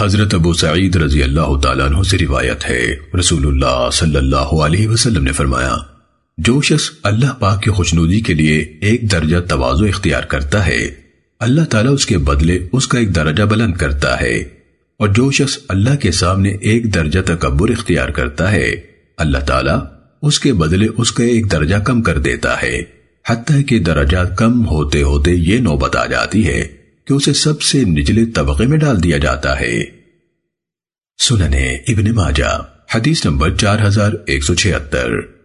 حضرت ابو سعید رضی اللہ تعالیٰ عنہ سے روایت ہے۔ رسول اللہ صلی اللہ علیہ وسلم نے فرمایا، جو شخص اللہ پاک کی خوشنودی کے لیے ایک درجہ توازو اختیار کرتا ہے، اللہ تعالیٰ اس کے بدلے اس کا ایک درجہ بلند کرتا ہے۔ اور جو شخص اللہ کے سامنے ایک درجہ تکبر اختیار کرتا ہے، اللہ تعالیٰ اس کے بدلے اس کا ایک درجہ کم کر دیتا ہے۔ حتیٰ کہ درجہ کم ہوتے ہوتے یہ نوبت آ جاتی ہے۔ کہ اسے سب سے نچلے طبقے میں ڈال دیا جاتا ہے۔ سننے ابن ماجہ، حدیث نمبر چار ہزار ایک سو چھہتر۔